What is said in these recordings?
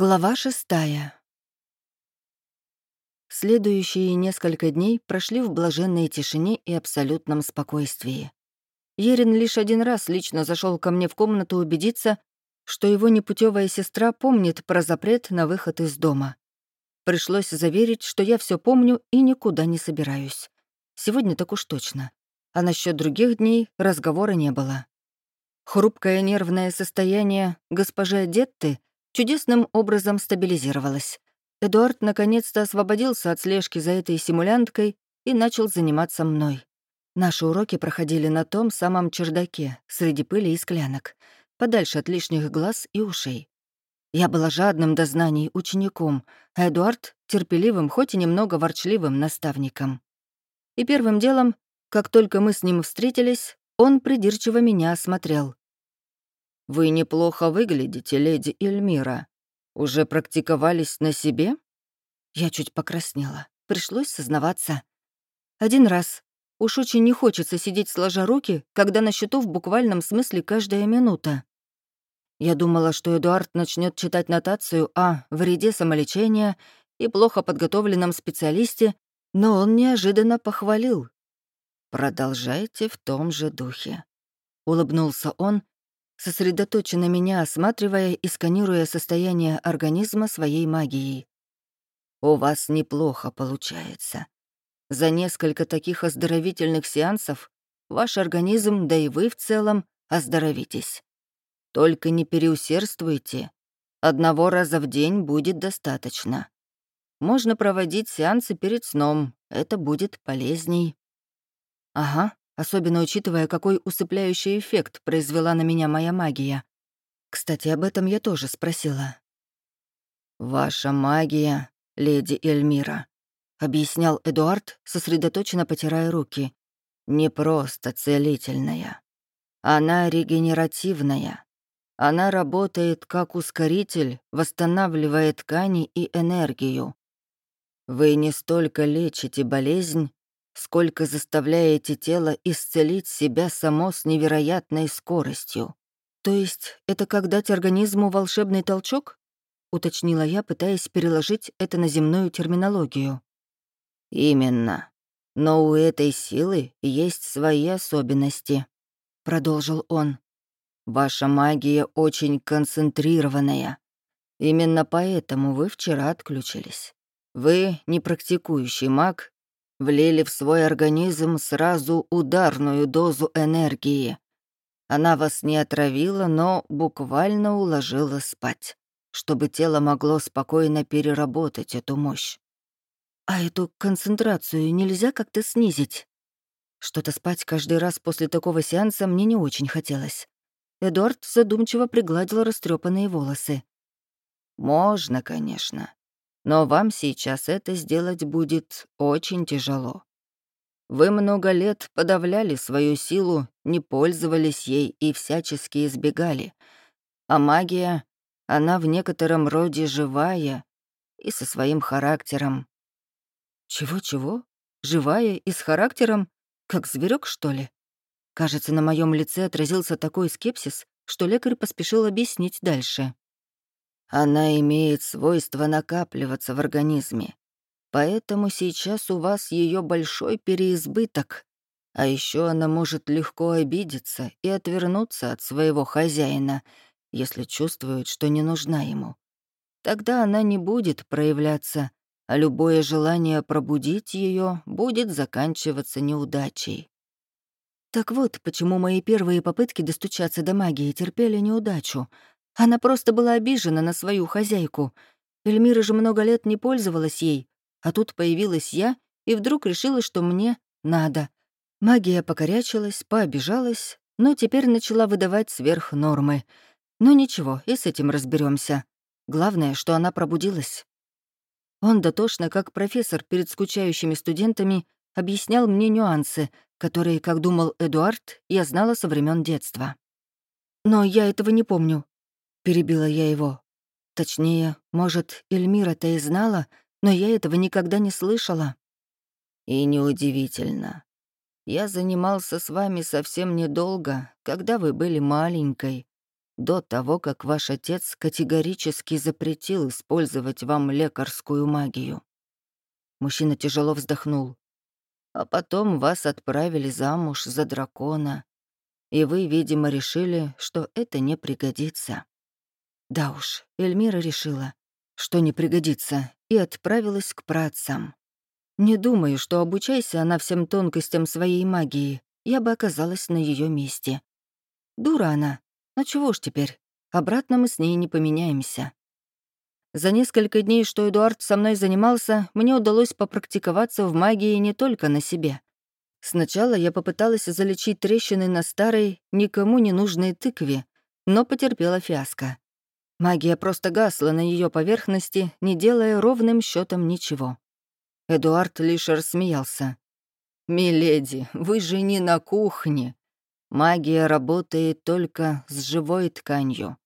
Глава шестая. Следующие несколько дней прошли в блаженной тишине и абсолютном спокойствии. Ерин лишь один раз лично зашел ко мне в комнату убедиться, что его непутевая сестра помнит про запрет на выход из дома. Пришлось заверить, что я все помню и никуда не собираюсь. Сегодня так уж точно. А насчет других дней разговора не было. Хрупкое нервное состояние госпожи Детты чудесным образом стабилизировалась. Эдуард наконец-то освободился от слежки за этой симулянткой и начал заниматься мной. Наши уроки проходили на том самом чердаке, среди пыли и склянок, подальше от лишних глаз и ушей. Я была жадным до знаний учеником, а Эдуард — терпеливым, хоть и немного ворчливым наставником. И первым делом, как только мы с ним встретились, он придирчиво меня осмотрел. «Вы неплохо выглядите, леди Эльмира. Уже практиковались на себе?» Я чуть покраснела. Пришлось сознаваться. Один раз. Уж очень не хочется сидеть сложа руки, когда на счету в буквальном смысле каждая минута. Я думала, что Эдуард начнет читать нотацию о вреде самолечения и плохо подготовленном специалисте, но он неожиданно похвалил. «Продолжайте в том же духе», — улыбнулся он сосредоточенно меня осматривая и сканируя состояние организма своей магией. «У вас неплохо получается. За несколько таких оздоровительных сеансов ваш организм, да и вы в целом, оздоровитесь. Только не переусердствуйте. Одного раза в день будет достаточно. Можно проводить сеансы перед сном, это будет полезней». «Ага, особенно учитывая, какой усыпляющий эффект произвела на меня моя магия. Кстати, об этом я тоже спросила. «Ваша магия, леди Эльмира», — объяснял Эдуард, сосредоточенно потирая руки, — «не просто целительная. Она регенеративная. Она работает как ускоритель, восстанавливая ткани и энергию. Вы не столько лечите болезнь, сколько заставляете тело исцелить себя само с невероятной скоростью. То есть это как дать организму волшебный толчок? Уточнила я, пытаясь переложить это на земную терминологию. Именно. Но у этой силы есть свои особенности, продолжил он. Ваша магия очень концентрированная. Именно поэтому вы вчера отключились. Вы не практикующий маг влили в свой организм сразу ударную дозу энергии. Она вас не отравила, но буквально уложила спать, чтобы тело могло спокойно переработать эту мощь. А эту концентрацию нельзя как-то снизить? Что-то спать каждый раз после такого сеанса мне не очень хотелось. Эдуард задумчиво пригладил растрепанные волосы. «Можно, конечно но вам сейчас это сделать будет очень тяжело. Вы много лет подавляли свою силу, не пользовались ей и всячески избегали. А магия, она в некотором роде живая и со своим характером. Чего-чего? Живая и с характером? Как зверек, что ли? Кажется, на моем лице отразился такой скепсис, что лекарь поспешил объяснить дальше. Она имеет свойство накапливаться в организме. Поэтому сейчас у вас ее большой переизбыток. А еще она может легко обидеться и отвернуться от своего хозяина, если чувствует, что не нужна ему. Тогда она не будет проявляться, а любое желание пробудить ее будет заканчиваться неудачей. Так вот, почему мои первые попытки достучаться до магии терпели неудачу, она просто была обижена на свою хозяйку. Эльмира же много лет не пользовалась ей, а тут появилась я и вдруг решила, что мне надо. Магия покорячилась, пообижалась, но теперь начала выдавать сверх нормы. Но ничего, и с этим разберемся. Главное, что она пробудилась. Он дотошно, как профессор перед скучающими студентами, объяснял мне нюансы, которые, как думал Эдуард, я знала со времен детства. Но я этого не помню. Перебила я его. Точнее, может, Эльмира-то и знала, но я этого никогда не слышала. И неудивительно. Я занимался с вами совсем недолго, когда вы были маленькой. до того, как ваш отец категорически запретил использовать вам лекарскую магию. Мужчина тяжело вздохнул. А потом вас отправили замуж за дракона, и вы, видимо, решили, что это не пригодится. Да уж, Эльмира решила, что не пригодится, и отправилась к праотцам. Не думаю, что, обучайся она всем тонкостям своей магии, я бы оказалась на ее месте. Дура она, но чего ж теперь, обратно мы с ней не поменяемся. За несколько дней, что Эдуард со мной занимался, мне удалось попрактиковаться в магии не только на себе. Сначала я попыталась залечить трещины на старой, никому не нужной тыкве, но потерпела фиаско. Магия просто гасла на ее поверхности, не делая ровным счетом ничего. Эдуард лишь рассмеялся. «Миледи, вы же не на кухне. Магия работает только с живой тканью».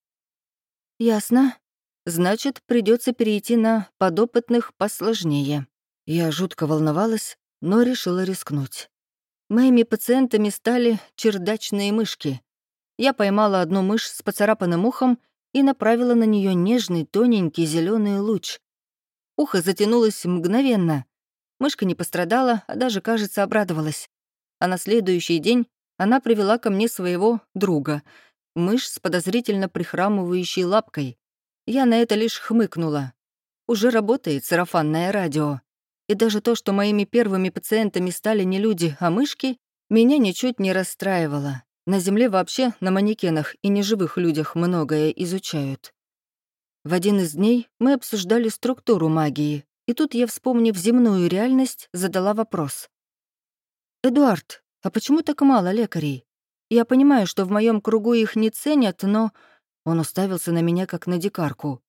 «Ясно», Значит, придется перейти на подопытных посложнее. Я жутко волновалась, но решила рискнуть. Моими пациентами стали чердачные мышки. Я поймала одну мышь с поцарапанным ухом и направила на нее нежный, тоненький зеленый луч. Ухо затянулось мгновенно. Мышка не пострадала, а даже, кажется, обрадовалась. А на следующий день она привела ко мне своего друга, мышь с подозрительно прихрамывающей лапкой. Я на это лишь хмыкнула. Уже работает сарафанное радио. И даже то, что моими первыми пациентами стали не люди, а мышки, меня ничуть не расстраивало. На Земле вообще на манекенах и неживых людях многое изучают. В один из дней мы обсуждали структуру магии, и тут я, вспомнив земную реальность, задала вопрос. «Эдуард, а почему так мало лекарей? Я понимаю, что в моем кругу их не ценят, но он уставился на меня, как на дикарку.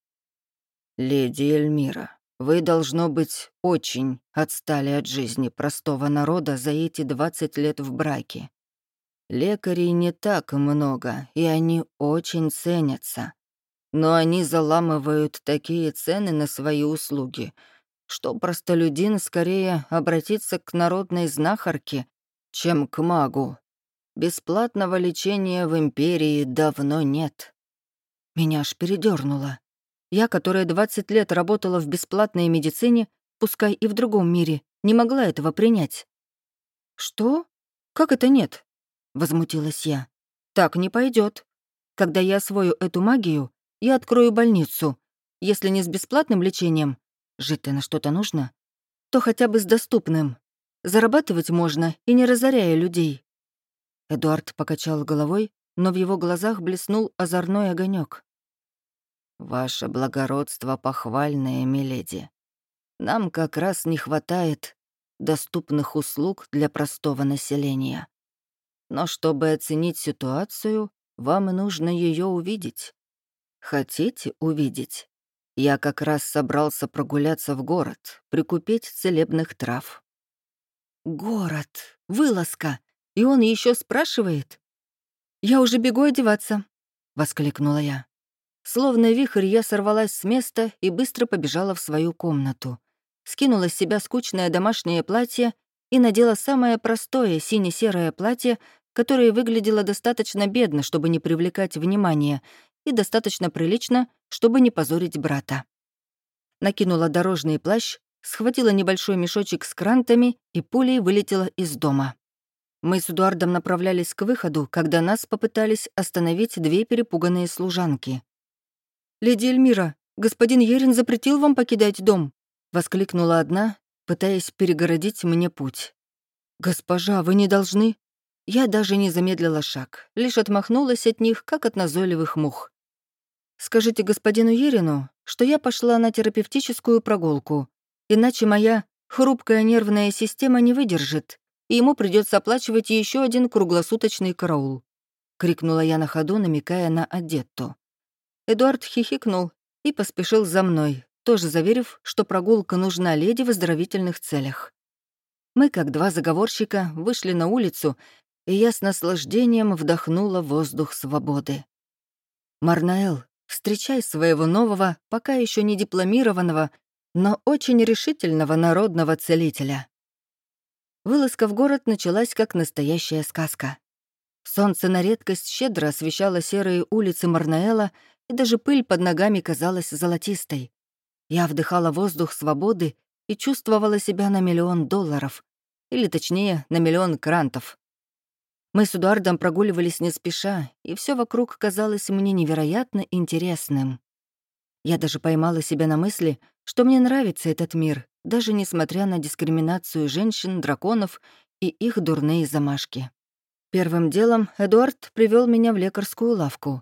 «Леди Эльмира, вы, должно быть, очень отстали от жизни простого народа за эти 20 лет в браке. Лекарей не так много, и они очень ценятся. Но они заламывают такие цены на свои услуги, что простолюдин скорее обратится к народной знахарке, чем к магу. Бесплатного лечения в Империи давно нет. Меня аж передернуло. Я, которая 20 лет работала в бесплатной медицине, пускай и в другом мире, не могла этого принять. «Что? Как это нет?» — возмутилась я. «Так не пойдет. Когда я освою эту магию, я открою больницу. Если не с бесплатным лечением, жить-то на что-то нужно, то хотя бы с доступным. Зарабатывать можно и не разоряя людей». Эдуард покачал головой, но в его глазах блеснул озорной огонек. «Ваше благородство похвальное, миледи. Нам как раз не хватает доступных услуг для простого населения. Но чтобы оценить ситуацию, вам нужно ее увидеть. Хотите увидеть? Я как раз собрался прогуляться в город, прикупить целебных трав». «Город! Вылазка! И он еще спрашивает?» «Я уже бегу одеваться», — воскликнула я. Словно вихрь я сорвалась с места и быстро побежала в свою комнату. Скинула с себя скучное домашнее платье и надела самое простое сине-серое платье, которое выглядело достаточно бедно, чтобы не привлекать внимания, и достаточно прилично, чтобы не позорить брата. Накинула дорожный плащ, схватила небольшой мешочек с крантами и пулей вылетела из дома. Мы с Эдуардом направлялись к выходу, когда нас попытались остановить две перепуганные служанки. «Леди Эльмира, господин Ерин запретил вам покидать дом», — воскликнула одна, пытаясь перегородить мне путь. «Госпожа, вы не должны...» Я даже не замедлила шаг, лишь отмахнулась от них, как от назойливых мух. «Скажите господину Ерину, что я пошла на терапевтическую прогулку, иначе моя хрупкая нервная система не выдержит, и ему придется оплачивать еще один круглосуточный караул», — крикнула я на ходу, намекая на Адетту. Эдуард хихикнул и поспешил за мной, тоже заверив, что прогулка нужна леди в оздоровительных целях. Мы, как два заговорщика, вышли на улицу, и я с наслаждением вдохнула воздух свободы. «Марнаэл, встречай своего нового, пока еще не дипломированного, но очень решительного народного целителя». Вылазка в город началась как настоящая сказка. Солнце на редкость щедро освещало серые улицы Марнаэла, и даже пыль под ногами казалась золотистой. Я вдыхала воздух свободы и чувствовала себя на миллион долларов, или точнее, на миллион крантов. Мы с Эдуардом прогуливались не спеша, и все вокруг казалось мне невероятно интересным. Я даже поймала себя на мысли, что мне нравится этот мир, даже несмотря на дискриминацию женщин, драконов и их дурные замашки. Первым делом Эдуард привел меня в лекарскую лавку.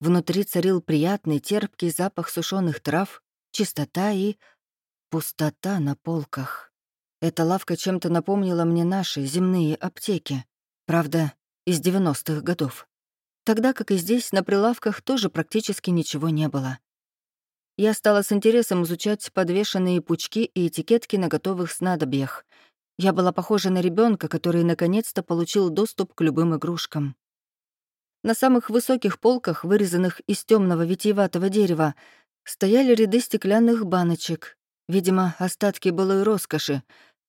Внутри царил приятный терпкий запах сушеных трав, чистота и пустота на полках. Эта лавка чем-то напомнила мне наши земные аптеки. Правда, из 90-х годов. Тогда, как и здесь, на прилавках тоже практически ничего не было. Я стала с интересом изучать подвешенные пучки и этикетки на готовых снадобьях. Я была похожа на ребенка, который наконец-то получил доступ к любым игрушкам. На самых высоких полках, вырезанных из темного витиеватого дерева, стояли ряды стеклянных баночек. Видимо, остатки былой роскоши.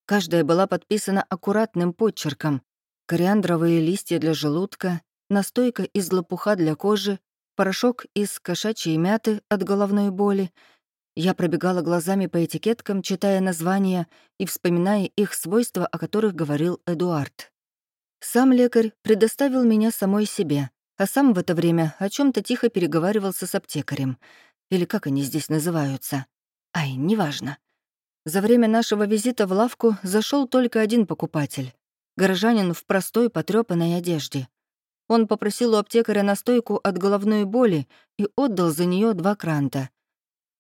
Каждая была подписана аккуратным подчерком кориандровые листья для желудка, настойка из лопуха для кожи, порошок из кошачьей мяты от головной боли. Я пробегала глазами по этикеткам, читая названия и вспоминая их свойства, о которых говорил Эдуард. Сам лекарь предоставил меня самой себе, а сам в это время о чем то тихо переговаривался с аптекарем. Или как они здесь называются. Ай, неважно. За время нашего визита в лавку зашел только один покупатель. Горожанин в простой потрёпанной одежде. Он попросил у аптекаря настойку от головной боли и отдал за нее два кранта.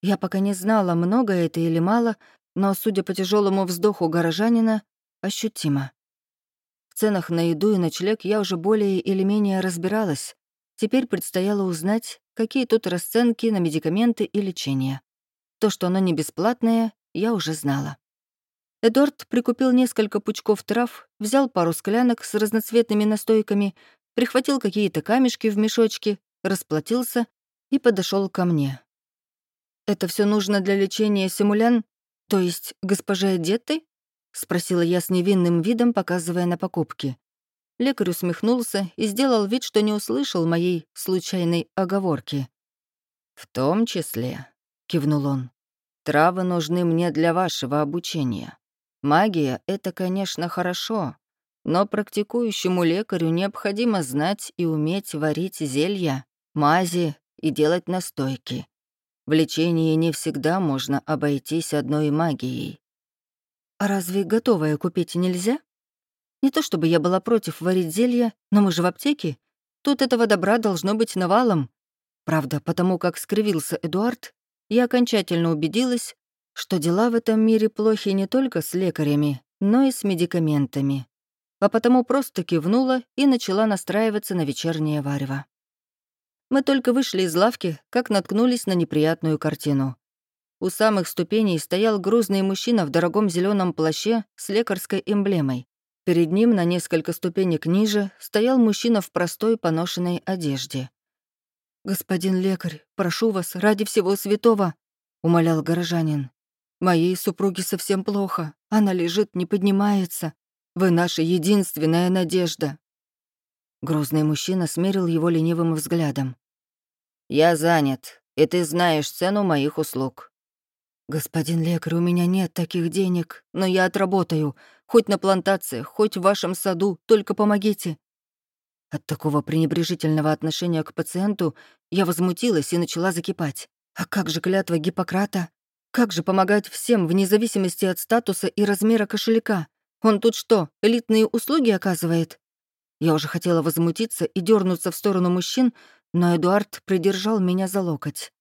Я пока не знала, много это или мало, но, судя по тяжелому вздоху горожанина, ощутимо. В ценах на еду и ночлег я уже более или менее разбиралась. Теперь предстояло узнать, какие тут расценки на медикаменты и лечение. То, что оно не бесплатное, я уже знала. Эдуард прикупил несколько пучков трав, взял пару склянок с разноцветными настойками, прихватил какие-то камешки в мешочке, расплатился и подошел ко мне. «Это все нужно для лечения симулян, то есть госпожи Одетты?» — спросила я с невинным видом, показывая на покупки. Лекарь усмехнулся и сделал вид, что не услышал моей случайной оговорки. «В том числе», — кивнул он, — «травы нужны мне для вашего обучения. Магия — это, конечно, хорошо, но практикующему лекарю необходимо знать и уметь варить зелья, мази и делать настойки. В лечении не всегда можно обойтись одной магией. А разве готовое купить нельзя? Не то чтобы я была против варить зелья, но мы же в аптеке. Тут этого добра должно быть навалом. Правда, потому как скривился Эдуард, я окончательно убедилась, что дела в этом мире плохи не только с лекарями, но и с медикаментами. А потому просто кивнула и начала настраиваться на вечернее варево. Мы только вышли из лавки, как наткнулись на неприятную картину. У самых ступеней стоял грузный мужчина в дорогом зеленом плаще с лекарской эмблемой. Перед ним на несколько ступенек ниже стоял мужчина в простой поношенной одежде. «Господин лекарь, прошу вас, ради всего святого», — умолял горожанин. Моей супруге совсем плохо. Она лежит, не поднимается. Вы наша единственная надежда». Грозный мужчина смерил его ленивым взглядом. «Я занят, и ты знаешь цену моих услуг». «Господин лекарь, у меня нет таких денег, но я отработаю. Хоть на плантациях, хоть в вашем саду, только помогите». От такого пренебрежительного отношения к пациенту я возмутилась и начала закипать. «А как же клятва Гиппократа? Как же помогать всем, вне зависимости от статуса и размера кошелька? Он тут что, элитные услуги оказывает? Я уже хотела возмутиться и дернуться в сторону мужчин, но Эдуард придержал меня за локоть.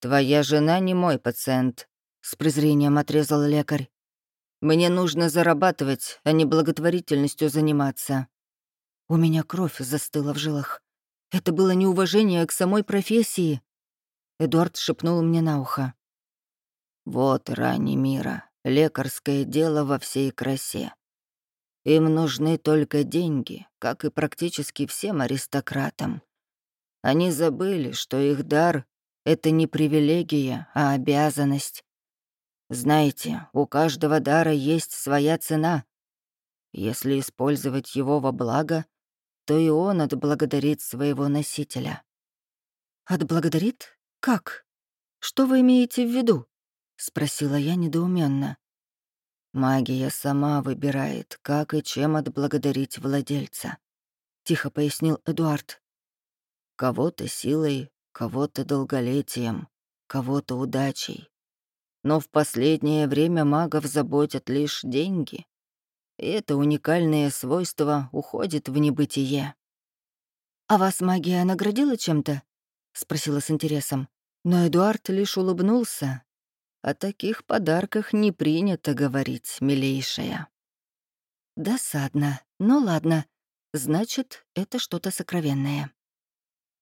«Твоя жена не мой пациент», — с презрением отрезал лекарь. «Мне нужно зарабатывать, а не благотворительностью заниматься». У меня кровь застыла в жилах. Это было неуважение к самой профессии. Эдуард шепнул мне на ухо. Вот рани мира, лекарское дело во всей красе. Им нужны только деньги, как и практически всем аристократам. Они забыли, что их дар — это не привилегия, а обязанность. Знаете, у каждого дара есть своя цена. Если использовать его во благо, то и он отблагодарит своего носителя». «Отблагодарит? Как? Что вы имеете в виду?» — спросила я недоуменно. «Магия сама выбирает, как и чем отблагодарить владельца», — тихо пояснил Эдуард. «Кого-то силой, кого-то долголетием, кого-то удачей. Но в последнее время магов заботят лишь деньги. И это уникальное свойство уходит в небытие. «А вас магия наградила чем-то?» — спросила с интересом. Но Эдуард лишь улыбнулся. О таких подарках не принято говорить, милейшая. Досадно. Ну ладно. Значит, это что-то сокровенное.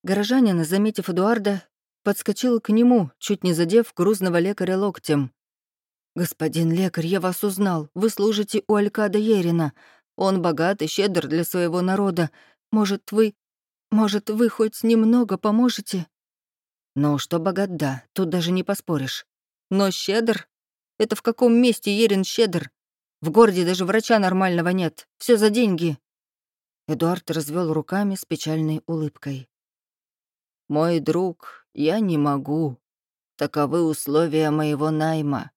Горожанин, заметив Эдуарда, подскочил к нему, чуть не задев грузного лекаря локтем. «Господин лекарь, я вас узнал. Вы служите у Алькада Ерина. Он богат и щедр для своего народа. Может, вы... Может, вы хоть немного поможете?» «Ну, что богат, да, тут даже не поспоришь. Но щедр? Это в каком месте Ерин щедр? В городе даже врача нормального нет. Все за деньги». Эдуард развел руками с печальной улыбкой. «Мой друг, я не могу. Таковы условия моего найма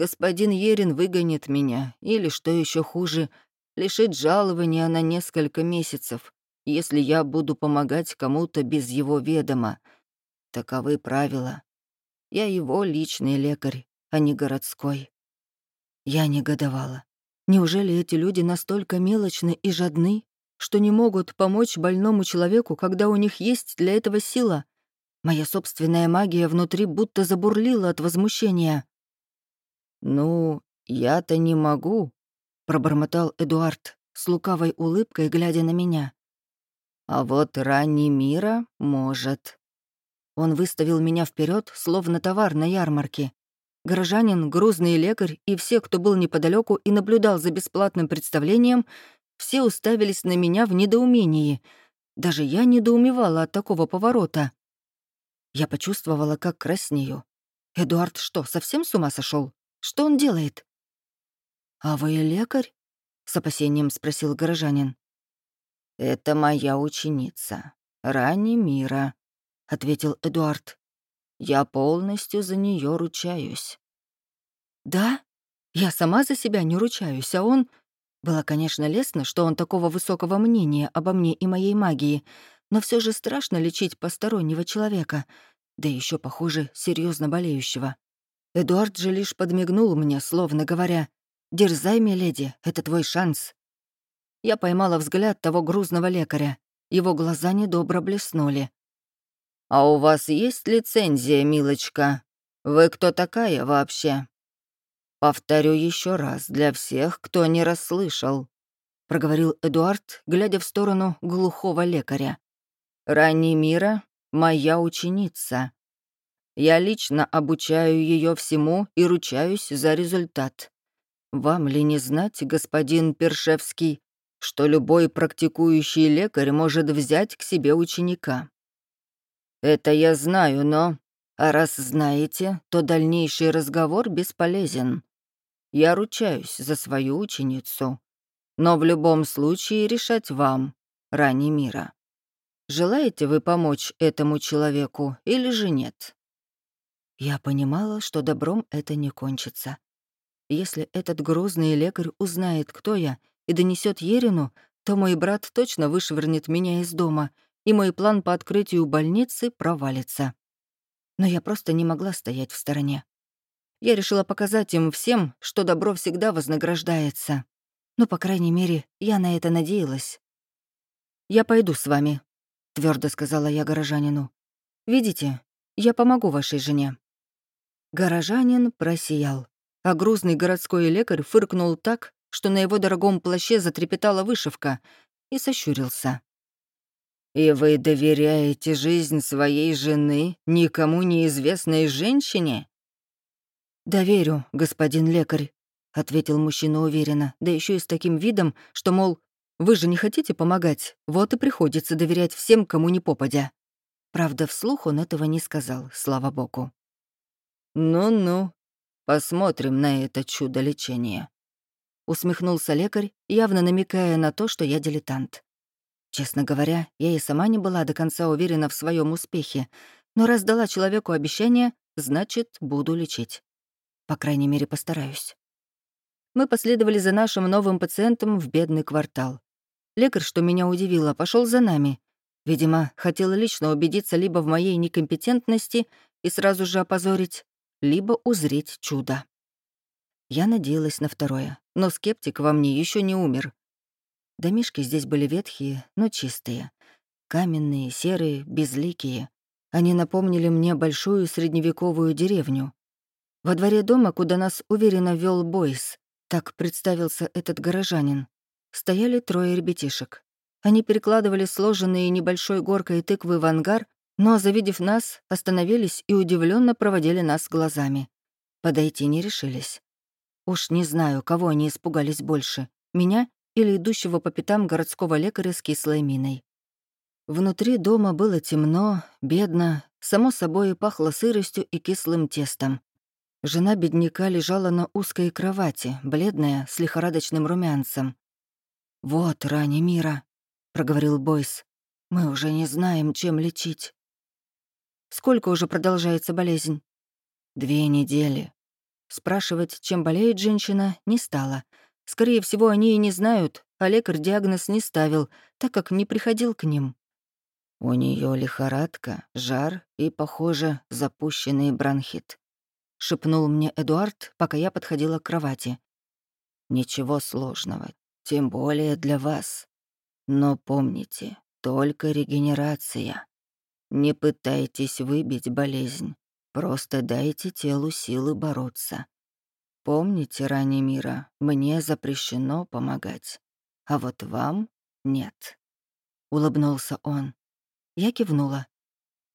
господин Ерин выгонит меня, или, что еще хуже, лишит жалования на несколько месяцев, если я буду помогать кому-то без его ведома. Таковы правила. Я его личный лекарь, а не городской. Я негодовала. Неужели эти люди настолько мелочны и жадны, что не могут помочь больному человеку, когда у них есть для этого сила? Моя собственная магия внутри будто забурлила от возмущения. «Ну, я-то не могу», — пробормотал Эдуард с лукавой улыбкой, глядя на меня. «А вот ранний мира может». Он выставил меня вперед, словно товар на ярмарке. Горожанин, грузный лекарь и все, кто был неподалеку и наблюдал за бесплатным представлением, все уставились на меня в недоумении. Даже я недоумевала от такого поворота. Я почувствовала, как краснею. Эдуард что, совсем с ума сошел? Что он делает?» «А вы лекарь?» — с опасением спросил горожанин. «Это моя ученица, Рани Мира», — ответил Эдуард. «Я полностью за нее ручаюсь». «Да? Я сама за себя не ручаюсь, а он...» Было, конечно, лестно, что он такого высокого мнения обо мне и моей магии, но все же страшно лечить постороннего человека, да еще, похоже, серьезно болеющего. Эдуард же лишь подмигнул мне, словно говоря, «Дерзай, миледи, это твой шанс». Я поймала взгляд того грузного лекаря. Его глаза недобро блеснули. «А у вас есть лицензия, милочка? Вы кто такая вообще?» «Повторю еще раз для всех, кто не расслышал», — проговорил Эдуард, глядя в сторону глухого лекаря. «Ранний мира — моя ученица. Я лично обучаю ее всему и ручаюсь за результат. Вам ли не знать, господин Першевский, что любой практикующий лекарь может взять к себе ученика? Это я знаю, но... А раз знаете, то дальнейший разговор бесполезен. Я ручаюсь за свою ученицу. Но в любом случае решать вам, Рани мира. Желаете вы помочь этому человеку или же нет? Я понимала, что добром это не кончится. Если этот грозный лекарь узнает, кто я, и донесет Ерину, то мой брат точно вышвырнет меня из дома, и мой план по открытию больницы провалится. Но я просто не могла стоять в стороне. Я решила показать им всем, что добро всегда вознаграждается. Ну, по крайней мере, я на это надеялась. «Я пойду с вами», — твердо сказала я горожанину. «Видите, я помогу вашей жене». Горожанин просиял, а грузный городской лекарь фыркнул так, что на его дорогом плаще затрепетала вышивка, и сощурился. «И вы доверяете жизнь своей жены никому неизвестной женщине?» «Доверю, господин лекарь», — ответил мужчина уверенно, да еще и с таким видом, что, мол, «Вы же не хотите помогать, вот и приходится доверять всем, кому не попадя». Правда, вслух он этого не сказал, слава богу. «Ну-ну, посмотрим на это чудо лечения», — усмехнулся лекарь, явно намекая на то, что я дилетант. Честно говоря, я и сама не была до конца уверена в своем успехе, но раз дала человеку обещание, значит, буду лечить. По крайней мере, постараюсь. Мы последовали за нашим новым пациентом в бедный квартал. Лекарь, что меня удивило, пошел за нами. Видимо, хотел лично убедиться либо в моей некомпетентности и сразу же опозорить, либо узреть чудо. Я надеялась на второе, но скептик во мне еще не умер. Домишки здесь были ветхие, но чистые. Каменные, серые, безликие. Они напомнили мне большую средневековую деревню. Во дворе дома, куда нас уверенно вел Бойс, так представился этот горожанин, стояли трое ребятишек. Они перекладывали сложенные небольшой горкой тыквы в ангар, но, завидев нас, остановились и удивленно проводили нас глазами. Подойти не решились. Уж не знаю, кого они испугались больше, меня или идущего по пятам городского лекаря с кислой миной. Внутри дома было темно, бедно, само собой пахло сыростью и кислым тестом. Жена бедняка лежала на узкой кровати, бледная, с лихорадочным румянцем. «Вот ране мира», — проговорил Бойс. «Мы уже не знаем, чем лечить». «Сколько уже продолжается болезнь?» «Две недели», Спрашивать, чем болеет женщина, не стала. Скорее всего, они и не знают, а лекарь диагноз не ставил, так как не приходил к ним. У нее лихорадка, жар и, похоже, запущенный бронхит. Шепнул мне Эдуард, пока я подходила к кровати. Ничего сложного, тем более для вас. Но помните, только регенерация. Не пытайтесь выбить болезнь. Просто дайте телу силы бороться. Помните, ранее мира, мне запрещено помогать, а вот вам нет. Улыбнулся он. Я кивнула.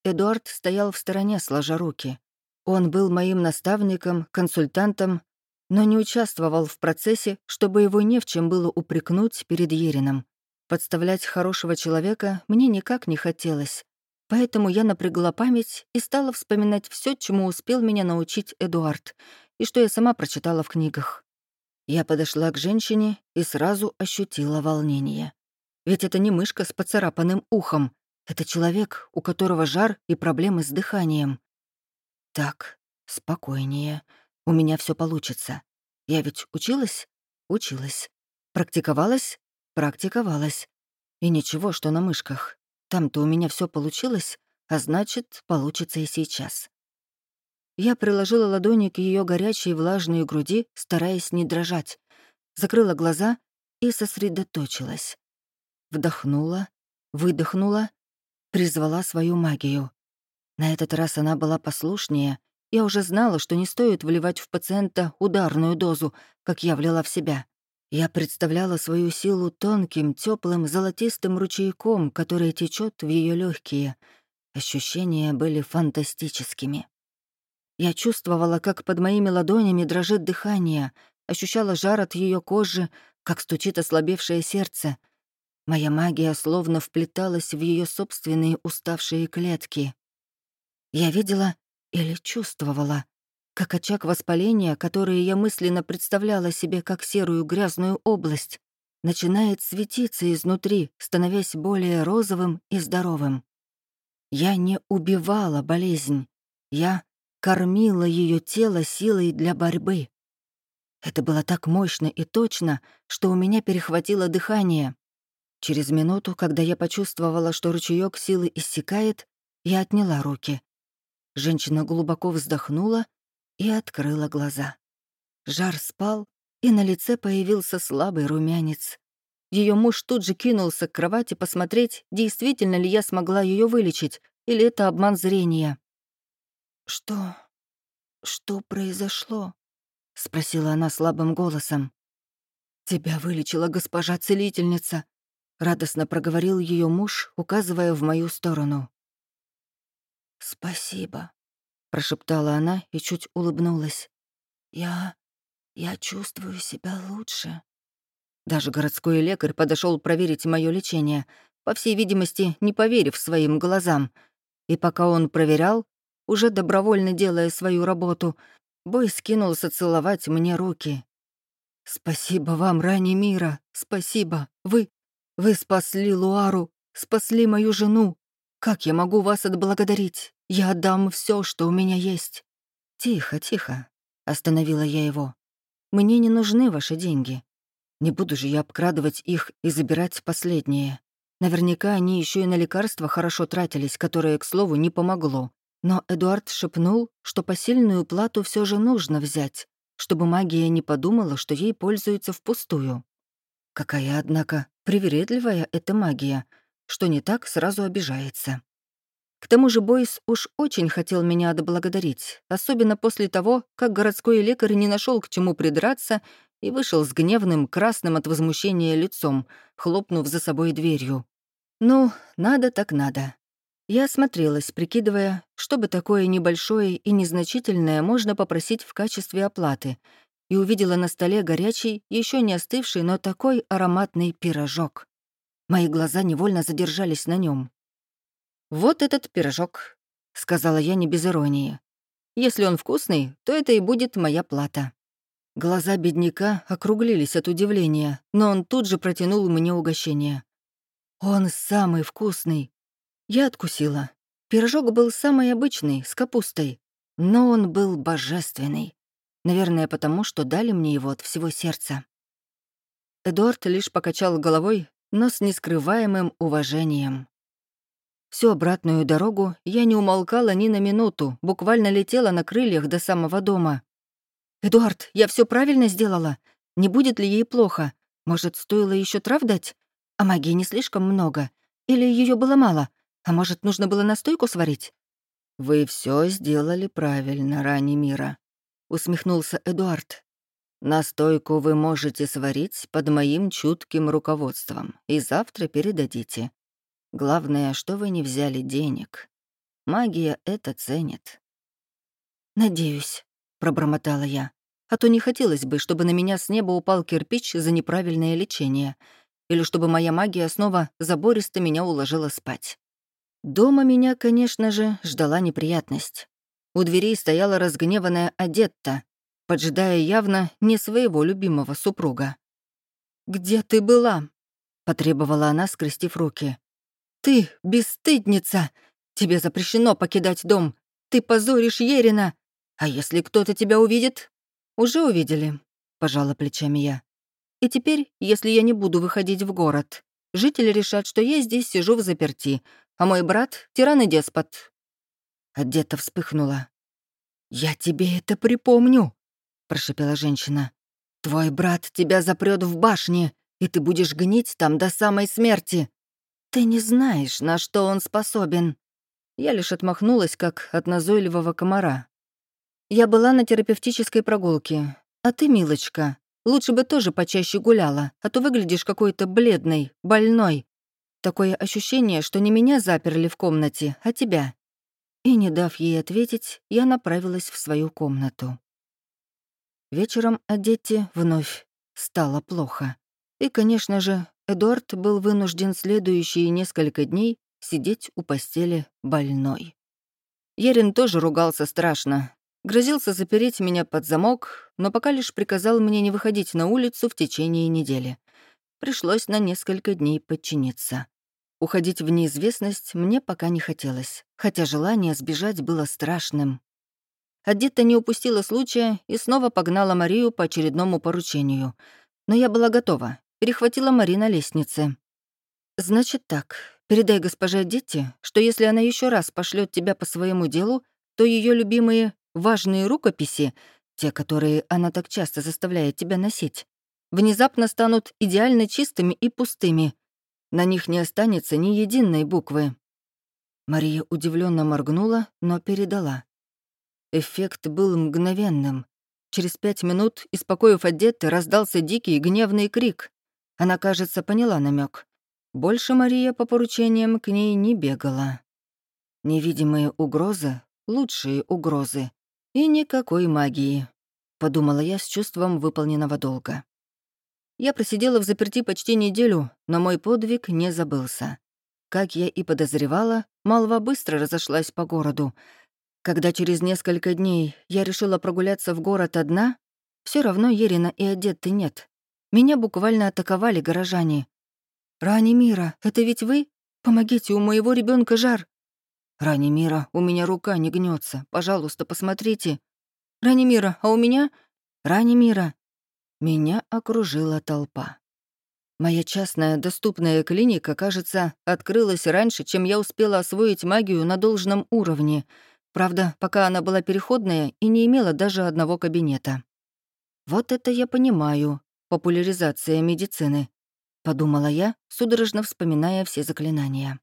Эдуард стоял в стороне, сложа руки. Он был моим наставником, консультантом, но не участвовал в процессе, чтобы его не в чем было упрекнуть перед Ерином. Подставлять хорошего человека мне никак не хотелось, Поэтому я напрягла память и стала вспоминать все, чему успел меня научить Эдуард, и что я сама прочитала в книгах. Я подошла к женщине и сразу ощутила волнение. Ведь это не мышка с поцарапанным ухом, это человек, у которого жар и проблемы с дыханием. Так, спокойнее. У меня все получится. Я ведь училась? Училась. Практиковалась? Практиковалась. И ничего, что на мышках. Там-то у меня все получилось, а значит, получится и сейчас. Я приложила ладони к ее горячей влажной груди, стараясь не дрожать, закрыла глаза и сосредоточилась. Вдохнула, выдохнула, призвала свою магию. На этот раз она была послушнее. Я уже знала, что не стоит вливать в пациента ударную дозу, как я влила в себя. Я представляла свою силу тонким, теплым, золотистым ручейком, который течет в ее легкие. Ощущения были фантастическими. Я чувствовала, как под моими ладонями дрожит дыхание, ощущала жар от ее кожи, как стучит ослабевшее сердце. Моя магия словно вплеталась в ее собственные уставшие клетки. Я видела или чувствовала, как очаг воспаления, который я мысленно представляла себе как серую грязную область, начинает светиться изнутри, становясь более розовым и здоровым. Я не убивала болезнь, я кормила ее тело силой для борьбы. Это было так мощно и точно, что у меня перехватило дыхание. Через минуту, когда я почувствовала, что ручеёк силы иссякает, я отняла руки. Женщина глубоко вздохнула и открыла глаза. Жар спал, и на лице появился слабый румянец. Ее муж тут же кинулся к кровати посмотреть, действительно ли я смогла ее вылечить, или это обман зрения. «Что? Что произошло?» — спросила она слабым голосом. «Тебя вылечила госпожа-целительница», — радостно проговорил ее муж, указывая в мою сторону. «Спасибо», прошептала она и чуть улыбнулась. «Я... я чувствую себя лучше». Даже городской лекарь подошел проверить мое лечение, по всей видимости, не поверив своим глазам. И пока он проверял, уже добровольно делая свою работу, Бой скинулся целовать мне руки. «Спасибо вам, Рани Мира, спасибо. Вы... Вы спасли Луару, спасли мою жену. Как я могу вас отблагодарить? Я отдам все, что у меня есть». «Тихо, тихо», — остановила я его. «Мне не нужны ваши деньги. Не буду же я обкрадывать их и забирать последние. Наверняка они еще и на лекарства хорошо тратились, которое, к слову, не помогло. Но Эдуард шепнул, что посильную плату все же нужно взять, чтобы магия не подумала, что ей пользуются впустую. Какая, однако, привередливая эта магия, что не так сразу обижается. К тому же Бойс уж очень хотел меня отблагодарить, особенно после того, как городской лекарь не нашел к чему придраться и вышел с гневным, красным от возмущения лицом, хлопнув за собой дверью. «Ну, надо так надо». Я осмотрелась, прикидывая, что бы такое небольшое и незначительное можно попросить в качестве оплаты, и увидела на столе горячий, еще не остывший, но такой ароматный пирожок. Мои глаза невольно задержались на нем. «Вот этот пирожок», — сказала я не без иронии. «Если он вкусный, то это и будет моя плата». Глаза бедняка округлились от удивления, но он тут же протянул мне угощение. «Он самый вкусный». Я откусила. Пирожок был самый обычный, с капустой, но он был божественный. Наверное, потому что дали мне его от всего сердца. Эдуард лишь покачал головой, но с нескрываемым уважением. Всю обратную дорогу я не умолкала ни на минуту, буквально летела на крыльях до самого дома. «Эдуард, я все правильно сделала? Не будет ли ей плохо? Может, стоило еще трав дать? А магии не слишком много? Или ее было мало? А может, нужно было настойку сварить?» «Вы все сделали правильно, Рани Мира», — усмехнулся Эдуард. «Настойку вы можете сварить под моим чутким руководством и завтра передадите. Главное, что вы не взяли денег. Магия это ценит». «Надеюсь», — пробормотала я. «А то не хотелось бы, чтобы на меня с неба упал кирпич за неправильное лечение, или чтобы моя магия снова забористо меня уложила спать». Дома меня, конечно же, ждала неприятность. У дверей стояла разгневанная Адетта, поджидая явно не своего любимого супруга. «Где ты была?» — потребовала она, скрестив руки. «Ты бесстыдница! Тебе запрещено покидать дом! Ты позоришь Ерина! А если кто-то тебя увидит?» «Уже увидели», — пожала плечами я. «И теперь, если я не буду выходить в город, жители решат, что я здесь сижу в заперти, а мой брат — тиран и деспот». Одета вспыхнула. «Я тебе это припомню», — прошепела женщина. «Твой брат тебя запрет в башне, и ты будешь гнить там до самой смерти. «Ты не знаешь, на что он способен». Я лишь отмахнулась, как от назойливого комара. «Я была на терапевтической прогулке. А ты, милочка, лучше бы тоже почаще гуляла, а то выглядишь какой-то бледной, больной. Такое ощущение, что не меня заперли в комнате, а тебя». И, не дав ей ответить, я направилась в свою комнату. Вечером одеть вновь стало плохо. И, конечно же, Эдуард был вынужден следующие несколько дней сидеть у постели больной. Ерин тоже ругался страшно. Грозился запереть меня под замок, но пока лишь приказал мне не выходить на улицу в течение недели. Пришлось на несколько дней подчиниться. Уходить в неизвестность мне пока не хотелось, хотя желание сбежать было страшным. Адетта не упустила случая и снова погнала Марию по очередному поручению. Но я была готова, перехватила Мари на лестнице. «Значит так, передай госпоже Детти, что если она еще раз пошлет тебя по своему делу, то ее любимые важные рукописи, те, которые она так часто заставляет тебя носить, внезапно станут идеально чистыми и пустыми. На них не останется ни единой буквы». Мария удивленно моргнула, но передала. Эффект был мгновенным. Через пять минут, испокоив одетты, раздался дикий гневный крик. Она, кажется, поняла намек. Больше Мария по поручениям к ней не бегала. Невидимые угрозы — лучшие угрозы. И никакой магии, — подумала я с чувством выполненного долга. Я просидела в заперти почти неделю, но мой подвиг не забылся. Как я и подозревала, молва быстро разошлась по городу. Когда через несколько дней я решила прогуляться в город одна, все равно Ерина и одетты нет. Меня буквально атаковали горожане. «Рани Мира, это ведь вы? Помогите, у моего ребенка жар!» «Рани Мира, у меня рука не гнется. Пожалуйста, посмотрите!» «Рани Мира, а у меня?» «Рани Мира!» Меня окружила толпа. Моя частная доступная клиника, кажется, открылась раньше, чем я успела освоить магию на должном уровне. Правда, пока она была переходная и не имела даже одного кабинета. Вот это я понимаю, популяризация медицины подумала я, судорожно вспоминая все заклинания.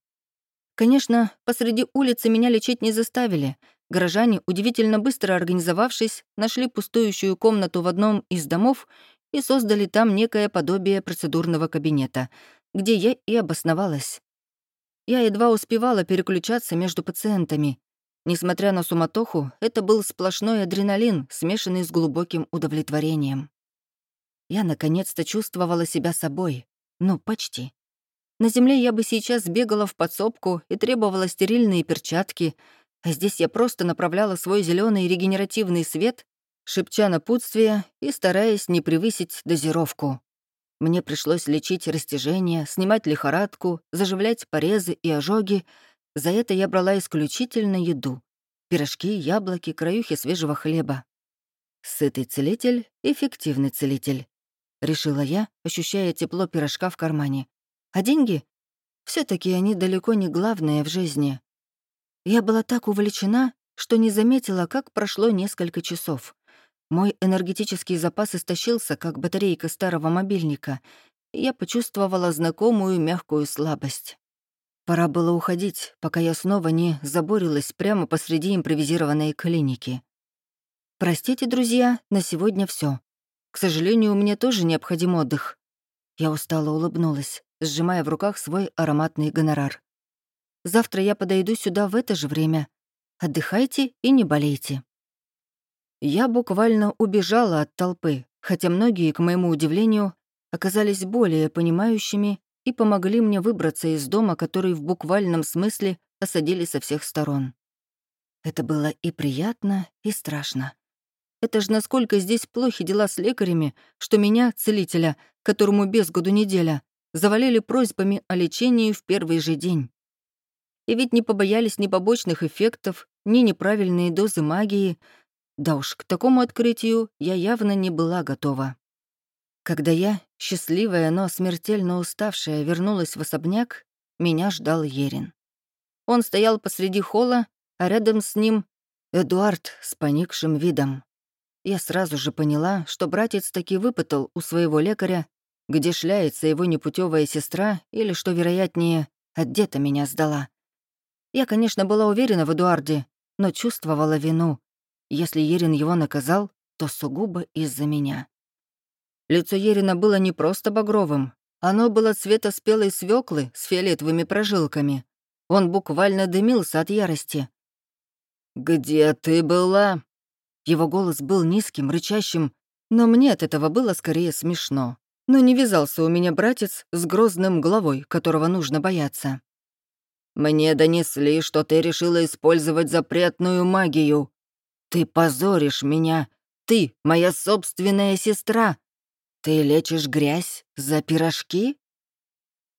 Конечно, посреди улицы меня лечить не заставили. Горожане, удивительно быстро организовавшись, нашли пустующую комнату в одном из домов и создали там некое подобие процедурного кабинета, где я и обосновалась. Я едва успевала переключаться между пациентами. Несмотря на суматоху, это был сплошной адреналин, смешанный с глубоким удовлетворением. Я наконец-то чувствовала себя собой, ну, почти. На земле я бы сейчас бегала в подсобку и требовала стерильные перчатки, а здесь я просто направляла свой зеленый регенеративный свет, шепча напутствие и стараясь не превысить дозировку. Мне пришлось лечить растяжение, снимать лихорадку, заживлять порезы и ожоги. За это я брала исключительно еду. Пирожки, яблоки, краюхи свежего хлеба. Сытый целитель — эффективный целитель решила я, ощущая тепло пирожка в кармане. А деньги? все таки они далеко не главное в жизни. Я была так увлечена, что не заметила, как прошло несколько часов. Мой энергетический запас истощился, как батарейка старого мобильника, и я почувствовала знакомую мягкую слабость. Пора было уходить, пока я снова не заборилась прямо посреди импровизированной клиники. Простите, друзья, на сегодня все. К сожалению, мне тоже необходим отдых. Я устало улыбнулась, сжимая в руках свой ароматный гонорар. Завтра я подойду сюда в это же время. Отдыхайте и не болейте. Я буквально убежала от толпы, хотя многие, к моему удивлению, оказались более понимающими и помогли мне выбраться из дома, который в буквальном смысле осадили со всех сторон. Это было и приятно, и страшно. Это ж насколько здесь плохи дела с лекарями, что меня, целителя, которому без году неделя, завалили просьбами о лечении в первый же день. И ведь не побоялись ни побочных эффектов, ни неправильные дозы магии. Да уж, к такому открытию я явно не была готова. Когда я, счастливая, но смертельно уставшая, вернулась в особняк, меня ждал Ерин. Он стоял посреди холла, а рядом с ним — Эдуард с поникшим видом. Я сразу же поняла, что братец таки выпытал у своего лекаря, где шляется его непутевая сестра или, что вероятнее, отдета меня сдала. Я, конечно, была уверена в Эдуарде, но чувствовала вину. Если Ерин его наказал, то сугубо из-за меня. Лицо Ерина было не просто багровым, оно было цвета спелой свеклы с фиолетовыми прожилками. Он буквально дымился от ярости. «Где ты была?» Его голос был низким, рычащим, но мне от этого было скорее смешно. Но не вязался у меня братец с грозным главой, которого нужно бояться. «Мне донесли, что ты решила использовать запретную магию. Ты позоришь меня. Ты — моя собственная сестра. Ты лечишь грязь за пирожки?»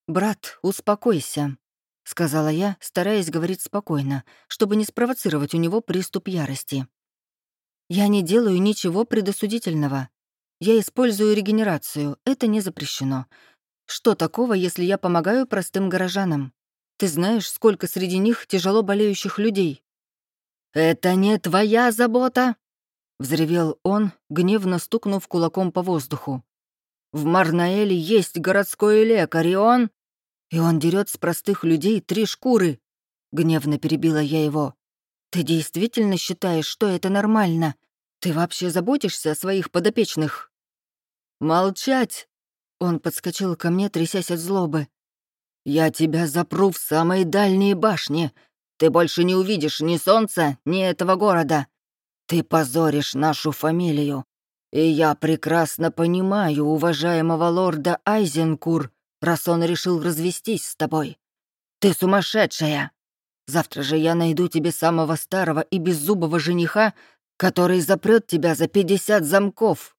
«Брат, успокойся», — сказала я, стараясь говорить спокойно, чтобы не спровоцировать у него приступ ярости. Я не делаю ничего предосудительного. Я использую регенерацию, это не запрещено. Что такого, если я помогаю простым горожанам? Ты знаешь, сколько среди них тяжело болеющих людей?» «Это не твоя забота!» — взревел он, гневно стукнув кулаком по воздуху. «В Марнаэле есть городской лекарь, и он...» «И он дерет с простых людей три шкуры!» — гневно перебила я его. «Ты действительно считаешь, что это нормально? Ты вообще заботишься о своих подопечных?» «Молчать!» Он подскочил ко мне, трясясь от злобы. «Я тебя запру в самой дальней башне. Ты больше не увидишь ни солнца, ни этого города. Ты позоришь нашу фамилию. И я прекрасно понимаю уважаемого лорда Айзенкур, раз он решил развестись с тобой. Ты сумасшедшая!» Завтра же я найду тебе самого старого и беззубого жениха, который запрет тебя за пятьдесят замков».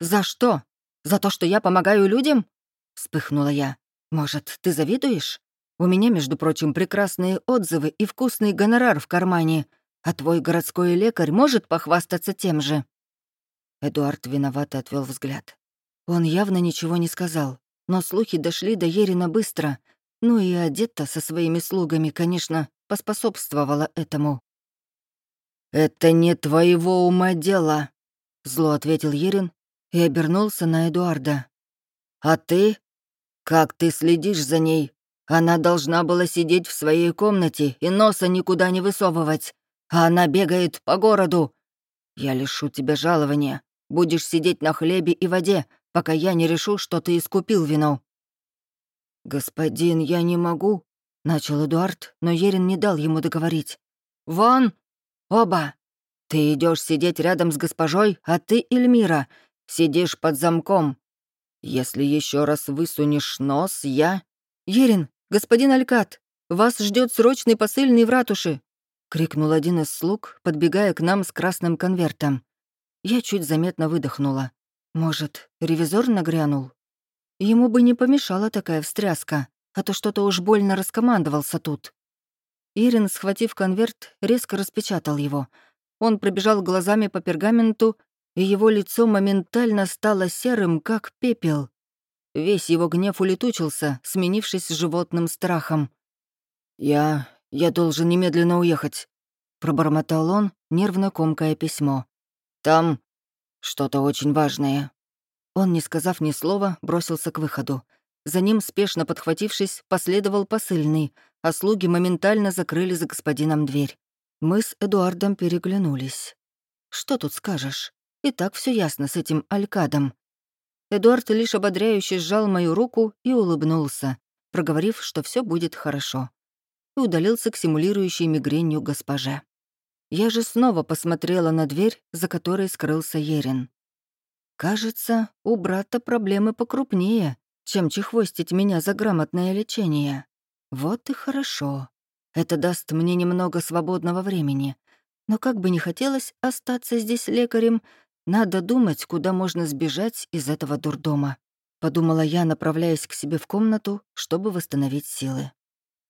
«За что? За то, что я помогаю людям?» — вспыхнула я. Может, ты завидуешь? У меня, между прочим, прекрасные отзывы и вкусный гонорар в кармане, а твой городской лекарь может похвастаться тем же». Эдуард виновато отвел взгляд. Он явно ничего не сказал, но слухи дошли до Ерина быстро, ну и одетта со своими слугами, конечно, поспособствовала этому. «Это не твоего ума дело», — зло ответил Ерин и обернулся на Эдуарда. «А ты? Как ты следишь за ней? Она должна была сидеть в своей комнате и носа никуда не высовывать, а она бегает по городу. Я лишу тебя жалования. Будешь сидеть на хлебе и воде, пока я не решу, что ты искупил вину». «Господин, я не могу», — начал Эдуард, но Ерин не дал ему договорить. «Вон! Оба! Ты идешь сидеть рядом с госпожой, а ты, Эльмира, сидишь под замком. Если еще раз высунешь нос, я...» «Ерин, господин Алькат, вас ждет срочный посыльный в ратуше!» — крикнул один из слуг, подбегая к нам с красным конвертом. Я чуть заметно выдохнула. Может, ревизор нагрянул? Ему бы не помешала такая встряска, а то что-то уж больно раскомандовался тут. Ирин, схватив конверт, резко распечатал его. Он пробежал глазами по пергаменту, и его лицо моментально стало серым, как пепел. Весь его гнев улетучился, сменившись животным страхом. «Я... я должен немедленно уехать», — пробормотал он, нервно комкая письмо. «Там что-то очень важное». Он, не сказав ни слова, бросился к выходу. За ним, спешно подхватившись, последовал посыльный, а слуги моментально закрыли за господином дверь. Мы с Эдуардом переглянулись. «Что тут скажешь? И так все ясно с этим алькадом». Эдуард лишь ободряюще сжал мою руку и улыбнулся, проговорив, что все будет хорошо, и удалился к симулирующей мигренью госпоже. Я же снова посмотрела на дверь, за которой скрылся Ерин. Кажется, у брата проблемы покрупнее, чем чехвостить меня за грамотное лечение. Вот и хорошо. Это даст мне немного свободного времени. Но как бы не хотелось остаться здесь лекарем, надо думать, куда можно сбежать из этого дурдома. Подумала я, направляясь к себе в комнату, чтобы восстановить силы.